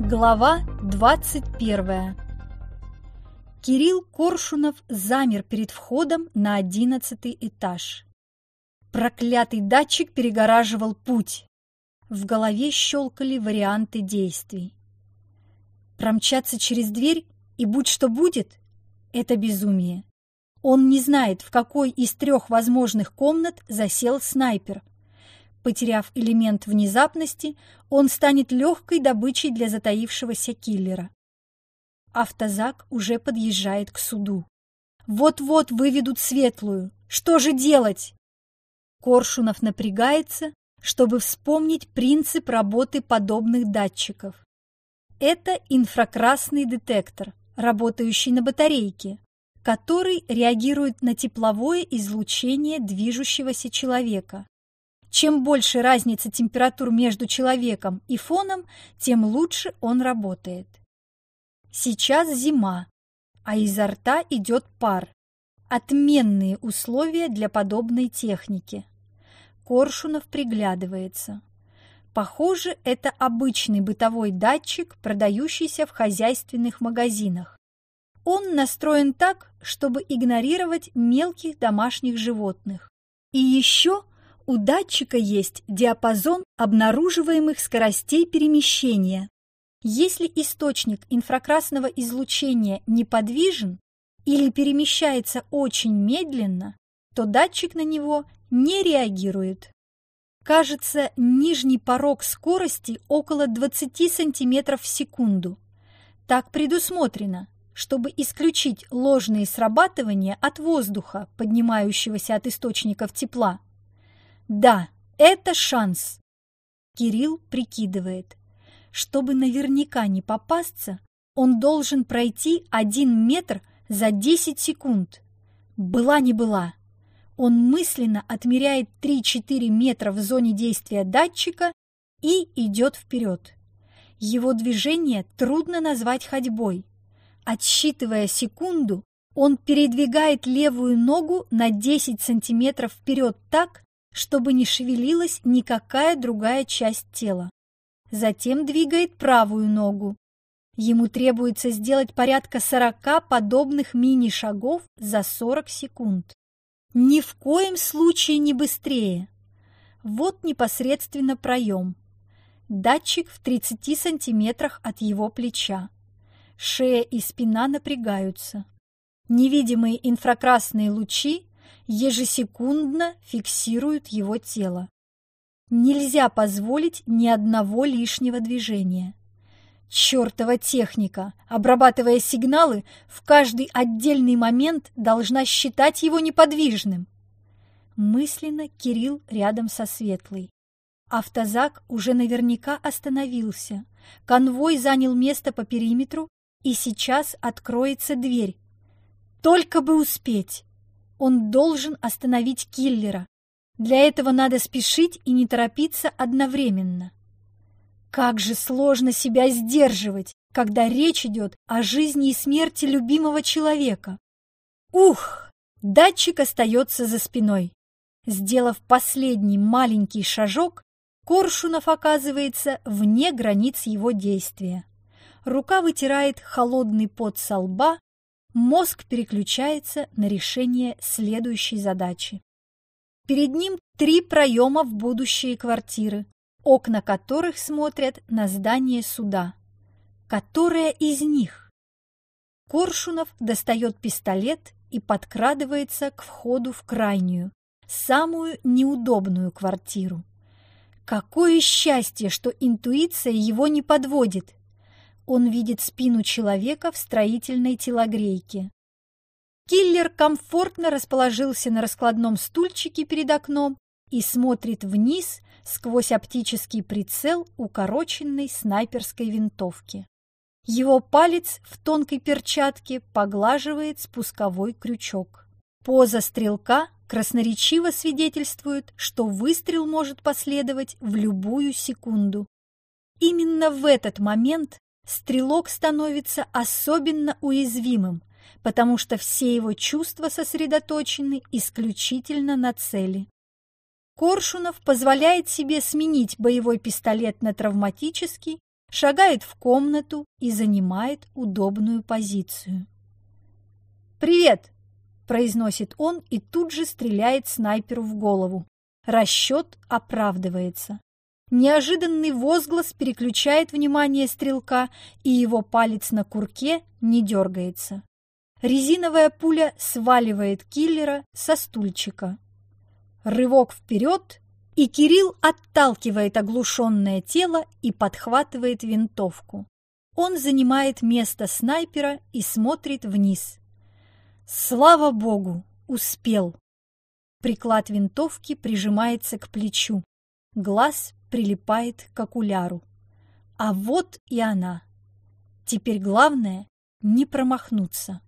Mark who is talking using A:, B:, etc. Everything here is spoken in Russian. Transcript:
A: Глава 21 Кирилл Коршунов замер перед входом на одиннадцатый этаж. Проклятый датчик перегораживал путь. В голове щелкали варианты действий. Промчаться через дверь и будь что будет – это безумие. Он не знает, в какой из трех возможных комнат засел снайпер – Потеряв элемент внезапности, он станет легкой добычей для затаившегося киллера. Автозак уже подъезжает к суду. Вот-вот выведут светлую. Что же делать? Коршунов напрягается, чтобы вспомнить принцип работы подобных датчиков. Это инфракрасный детектор, работающий на батарейке, который реагирует на тепловое излучение движущегося человека. Чем больше разница температур между человеком и фоном, тем лучше он работает. Сейчас зима, а изо рта идет пар. Отменные условия для подобной техники. Коршунов приглядывается. Похоже, это обычный бытовой датчик, продающийся в хозяйственных магазинах. Он настроен так, чтобы игнорировать мелких домашних животных. И еще у датчика есть диапазон обнаруживаемых скоростей перемещения. Если источник инфракрасного излучения неподвижен или перемещается очень медленно, то датчик на него не реагирует. Кажется, нижний порог скорости около 20 см в секунду. Так предусмотрено, чтобы исключить ложные срабатывания от воздуха, поднимающегося от источников тепла. Да, это шанс. Кирилл прикидывает. Чтобы наверняка не попасться, он должен пройти один метр за 10 секунд. Была не была. Он мысленно отмеряет 3-4 метра в зоне действия датчика и идет вперед. Его движение трудно назвать ходьбой. Отсчитывая секунду, он передвигает левую ногу на 10 сантиметров вперед так, чтобы не шевелилась никакая другая часть тела. Затем двигает правую ногу. Ему требуется сделать порядка 40 подобных мини-шагов за 40 секунд. Ни в коем случае не быстрее. Вот непосредственно проем. Датчик в 30 сантиметрах от его плеча. Шея и спина напрягаются. Невидимые инфракрасные лучи ежесекундно фиксируют его тело. Нельзя позволить ни одного лишнего движения. Чёртова техника, обрабатывая сигналы, в каждый отдельный момент должна считать его неподвижным. Мысленно Кирилл рядом со Светлой. Автозак уже наверняка остановился. Конвой занял место по периметру, и сейчас откроется дверь. Только бы успеть! Он должен остановить киллера. Для этого надо спешить и не торопиться одновременно. Как же сложно себя сдерживать, когда речь идет о жизни и смерти любимого человека. Ух! Датчик остается за спиной. Сделав последний маленький шажок, Коршунов оказывается вне границ его действия. Рука вытирает холодный пот со лба, мозг переключается на решение следующей задачи. Перед ним три проема в будущие квартиры, окна которых смотрят на здание суда. Которая из них? Коршунов достает пистолет и подкрадывается к входу в крайнюю, самую неудобную квартиру. Какое счастье, что интуиция его не подводит он видит спину человека в строительной телогрейке. Киллер комфортно расположился на раскладном стульчике перед окном и смотрит вниз сквозь оптический прицел укороченной снайперской винтовки. Его палец в тонкой перчатке поглаживает спусковой крючок. Поза стрелка красноречиво свидетельствует, что выстрел может последовать в любую секунду. Именно в этот момент стрелок становится особенно уязвимым, потому что все его чувства сосредоточены исключительно на цели. Коршунов позволяет себе сменить боевой пистолет на травматический шагает в комнату и занимает удобную позицию. «Привет!» – произносит он и тут же стреляет снайперу в голову. Расчет оправдывается. Неожиданный возглас переключает внимание стрелка, и его палец на курке не дергается. Резиновая пуля сваливает киллера со стульчика. Рывок вперед, и Кирилл отталкивает оглушенное тело и подхватывает винтовку. Он занимает место снайпера и смотрит вниз. Слава богу, успел. Приклад винтовки прижимается к плечу. Глаз прилипает к окуляру. А вот и она. Теперь главное — не промахнуться.